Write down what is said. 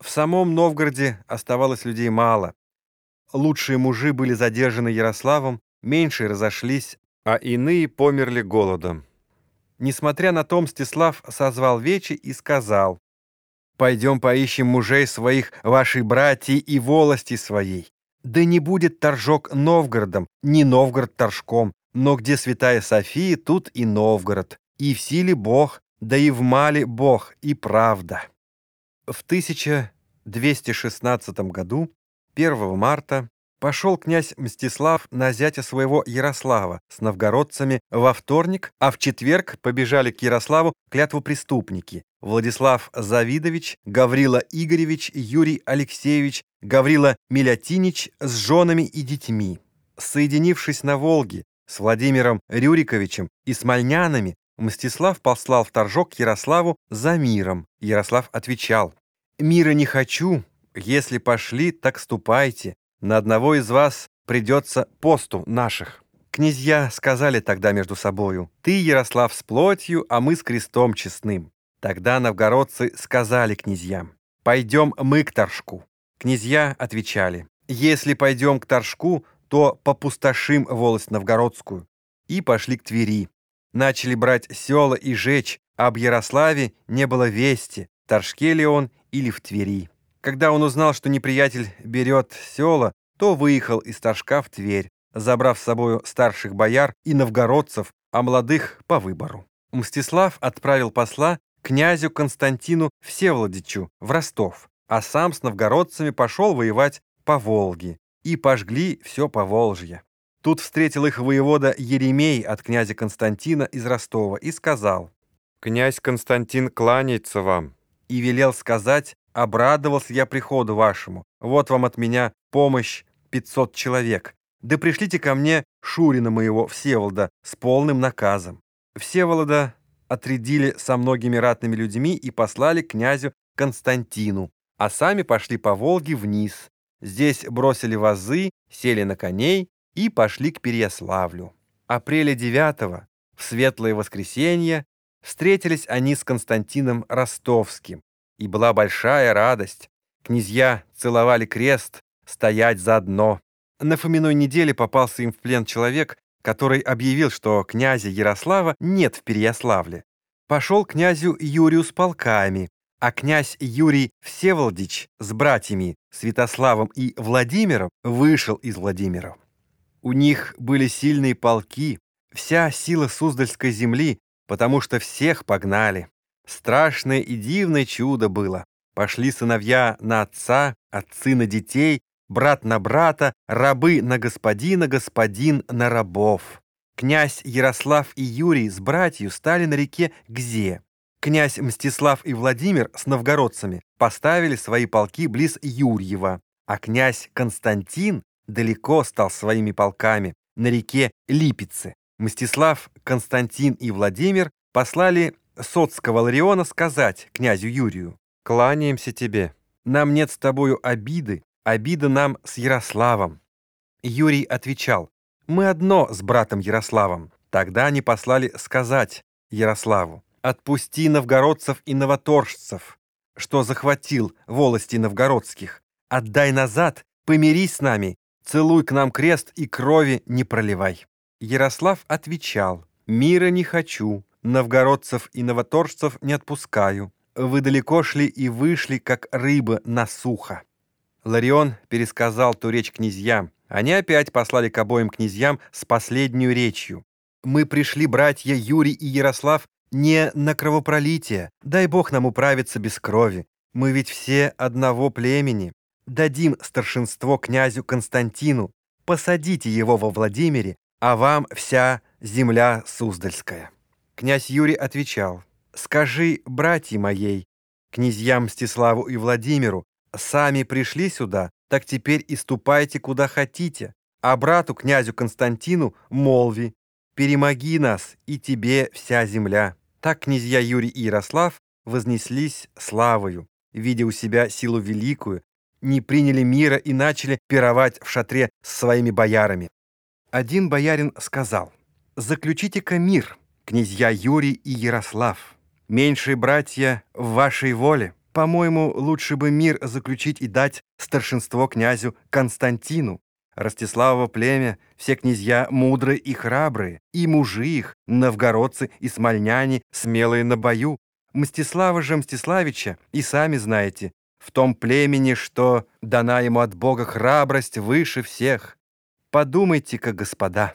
В самом Новгороде оставалось людей мало. Лучшие мужи были задержаны Ярославом, меньшие разошлись, а иные померли голодом. Несмотря на то, Мстислав созвал вечи и сказал, «Пойдем поищем мужей своих, вашей братьи и волости своей. Да не будет торжок Новгородом, не Новгород торжком, но где святая София, тут и Новгород, и в силе Бог, да и в мале Бог, и правда». В 1216 году, 1 марта, пошел князь Мстислав на зятя своего Ярослава с новгородцами во вторник, а в четверг побежали к Ярославу клятвопреступники Владислав Завидович, Гаврила Игоревич, Юрий Алексеевич, Гаврила Милятинич с женами и детьми. Соединившись на Волге с Владимиром Рюриковичем и Смольнянами, Мстислав послал в Торжок Ярославу за миром. Ярослав отвечал, «Мира не хочу, если пошли, так ступайте. На одного из вас придется посту наших». Князья сказали тогда между собою, «Ты, Ярослав, с плотью, а мы с крестом честным». Тогда новгородцы сказали князьям, «Пойдем мы к Торжку». Князья отвечали, «Если пойдем к Торжку, то попустошим волость новгородскую». И пошли к Твери начали брать села и жечь, а об Ярославе не было вести, торжке ли он или в Твери. Когда он узнал, что неприятель берет села, то выехал из Торжка в Тверь, забрав с собою старших бояр и новгородцев, а молодых по выбору. Мстислав отправил посла князю Константину Всеволодичу в Ростов, а сам с новгородцами пошел воевать по Волге, и пожгли все Поволжье. Тут встретил их воевода Еремей от князя Константина из Ростова и сказал, «Князь Константин кланяется вам». И велел сказать, «Обрадовался я приходу вашему. Вот вам от меня помощь пятьсот человек. Да пришлите ко мне Шурина моего Всеволода с полным наказом». Всеволода отрядили со многими ратными людьми и послали князю Константину, а сами пошли по Волге вниз. Здесь бросили вазы, сели на коней и пошли к Переяславлю. Апреля 9 в светлое воскресенье встретились они с Константином Ростовским, и была большая радость. Князья целовали крест, стоять заодно. На Фоминой неделе попался им в плен человек, который объявил, что князя Ярослава нет в Переяславле. Пошел князю Юрию с полками, а князь Юрий Всеволодич с братьями Святославом и Владимиром вышел из Владимира. У них были сильные полки, вся сила Суздальской земли, потому что всех погнали. Страшное и дивное чудо было. Пошли сыновья на отца, отцы на детей, брат на брата, рабы на господина, господин на рабов. Князь Ярослав и Юрий с братью стали на реке Гзе. Князь Мстислав и Владимир с новгородцами поставили свои полки близ Юрьева, а князь Константин далеко стал своими полками на реке Липице. Мстислав, Константин и Владимир послали соцкого Лариона сказать князю Юрию, «Кланяемся тебе. Нам нет с тобою обиды, обида нам с Ярославом». Юрий отвечал, «Мы одно с братом Ярославом». Тогда они послали сказать Ярославу, «Отпусти новгородцев и новоторжцев, что захватил волости новгородских. Отдай назад, помирись с нами, Целуй к нам крест и крови не проливай». Ярослав отвечал, «Мира не хочу, новгородцев и новоторжцев не отпускаю. Вы далеко шли и вышли, как рыба на сухо». Ларион пересказал ту речь князьям. Они опять послали к обоим князьям с последнюю речью. «Мы пришли, братья Юрий и Ярослав, не на кровопролитие. Дай Бог нам управиться без крови. Мы ведь все одного племени дадим старшинство князю Константину, посадите его во Владимире, а вам вся земля Суздальская». Князь Юрий отвечал, «Скажи, братья моей, князьям Мстиславу и Владимиру, сами пришли сюда, так теперь и ступайте куда хотите, а брату князю Константину молви, перемоги нас, и тебе вся земля». Так князья Юрий и Ярослав вознеслись славою, видя у себя силу великую, не приняли мира и начали пировать в шатре с своими боярами. Один боярин сказал, «Заключите-ка мир, князья Юрий и Ярослав, меньшие братья в вашей воле». По-моему, лучше бы мир заключить и дать старшинство князю Константину. Ростиславово племя, все князья мудрые и храбрые, и мужи их, новгородцы и смольняне, смелые на бою. Мстислава же Мстиславича, и сами знаете, в том племени, что дана ему от Бога храбрость выше всех. Подумайте-ка, господа».